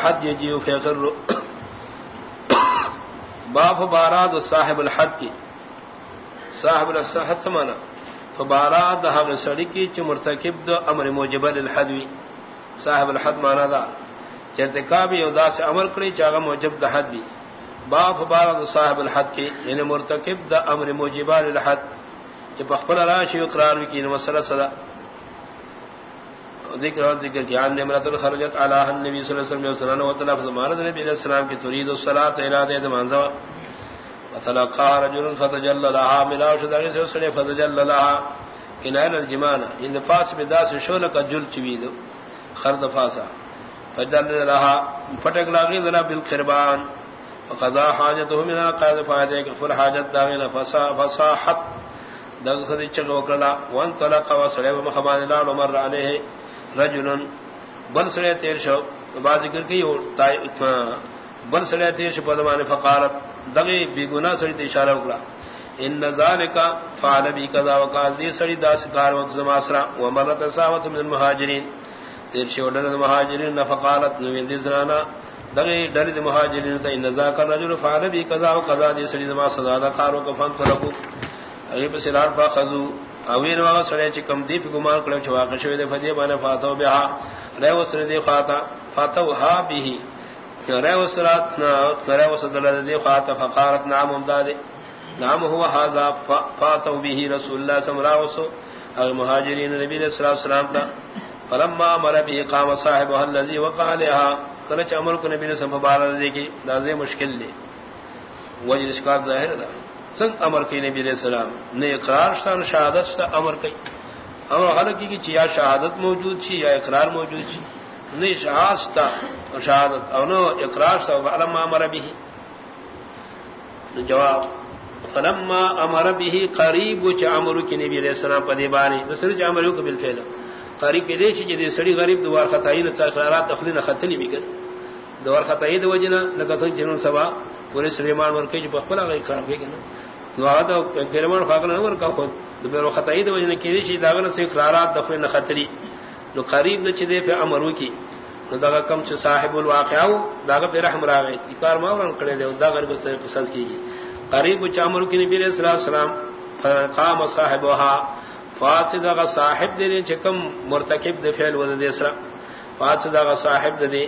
الحد يجيء فيقر باب باراد صاحب الحد کی صاحب الحد سمانا فباراد هغه سړی کی چې مرتکب د امر موجب للحدوی صاحب الحد مانا دا. چرتکاب یو داس امر کړی چې هغه موجب د حد وی باب باراد صاحب الحد کی یعنی مرتکب د امر موجب للحد چې په خپل راشي اقرار وکړي، نو مسله صدا ذکر اور ذکر کیا ان امرات خرجت علی النبی صلی اللہ علیہ وسلم و سنن و طلب زمان نبی علیہ السلام کی تريد الصلاه ارادہ منزوا وتلقى رجل فتجلى لها ملا شدغه سے سنے فتجلى لها کنائل الجمان ان فاس بداس شول کا جل چوید خرد فاسا فجلى لها فتق لاغی ذرا بالقربان وقضا حاجته من قاض فائدہ کہ فل حاجت داغنا فسا فصاحت دغ خدی چغ وکلا وان طلق وسلم محمد لا عمر علیہ رجل بل سڑے تیر شو بعد ذکر کی بل سڑے تیر شو پدمان فقالت دغی بی گناہ سڑی تے اشارہ اکلا ان ذالک فعل بی قضا وقال، دی سڑی دا سکار وقت زماسرا ومرت ساوت من المہاجرین۔ تیر شو، ڈر مہاجرین فقالت نوین دی زنانا۔ دغی ڈر دی مہاجرین تا ان ذاک الرجل فعل بی قضا وقضا، دی سڑی زما صدا دا کارو کفن طلبو اگی پسیلار پا خضو۔ اوین واغ سڑے چ کم دیپ گمان کلو چ واقع شوی دے، فدی بانے فاتو بها رے وسر دی خاطا فاتو ها به رے وسرات نا کرے رے وسدل دی خاطا فقارت نام امداد نام هو هذا فاتو به رسول الله صلی اللہ علیہ وسلم او مہاجرین نبی صلی اللہ علیہ وسلم تا۔ فلما مر به قام صاحب الذي وقع لها کلچ امر کو نبی نے سبحان اللہ دی کی دازے مشکل لی وجہ اس ظاہر ہے سنگ امر کی نبی علیہ السلام نے اقرار شتا شہادت شتا امر کی۔ امر حلقی کی چی یا شہادت موجود چی یا اقرار موجود چی۔ نہیں شہادت شتا شہادت او نو اقرار شتا فلما امر بھی جواب، فلما امر بھی قریب چ امر کی نبی علیہ السلام پدی بانی۔ دسر چ امر کو بالفعل قریب دے چ جدی سڑی غریب دوار خطائی نہ اقرارات تخلین خطلی بھی کر دوار خطائی دو وجنا لگسن جنن سبا۔ پورے سلیمان ورکے جو بخلا گئی کار کے نا نواد گرمان فاقل نور کا خود دبر خطائی دو وجن کی شی داغن سے اقرارات دخل نہ خطری نو قریب نہ چدے پہ امر کی نو دا کم سے صاحب الواقع داغ پہ رحم را گئے کار ما ورن کڑے دے دا غرب سے قصص کی قریب چامر کی نبی علیہ الصلوۃ والسلام قام صاحبها. فاطد غ صاحب دے چکم مرتکب دے فعل ود دے سرا فاطد غ صاحب دے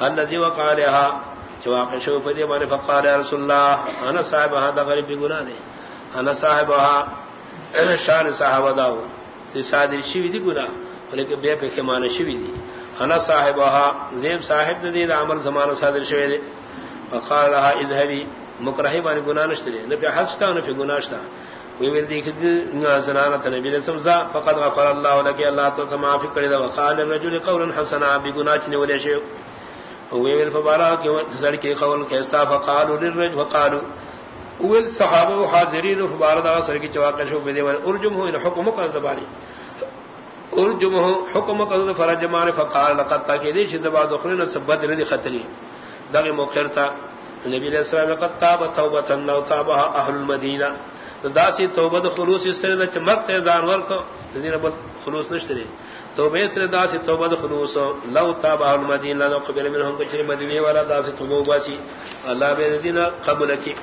الذي وقالها چواقع شو پدی مانے فقال رسول اللہ انا صاحب ہا دا غریب گناہ دے انا صاحب ہا شان صاحب داو سی صادر شوی دی گناہ لیکن بے پہ معنی شوی دی انا صاحب ہا زیم صاحب دے دا عمل زمان صادر شوی دے فقال لها، اذهبي. مکرہی معنی گناہ نشتے دے نہ پہ حج تا نہ پہ گناہ تا وی ول دیکھ زنانہ نبی نے سمجھا فقد غفر اللہ لك اللہ تو معافی کرے دا وقال الرجل قولا حسنا بگناہ چنے ولے شیو ویل فبارا کہ زڑ کے قول کیستا فقالوا للرجل فقالوا۔ اول صحابہ حاضرین فبارا دا سر کی چواقع شو بدے ول ارجم ہو الحكم کا زبانی ارجم ہو حکم کا فرج مان فقال لقد تاکید شد بعض اخرین سبت ردی خطلی۔ دغه موخر تا۔ نبی علیہ السلام قد تاب توبه نو تابها اهل المدینہ۔ داسی توبہ خلوص اس طرح چمک تے دان ور کو دین خلوص نشتری توبہ سر دا سی توبہ خلوص. لو تاب المدین لو قبل منهم کچھ مدینے والا دا سی توبہ باسی. اللہ بے دین قبل کی.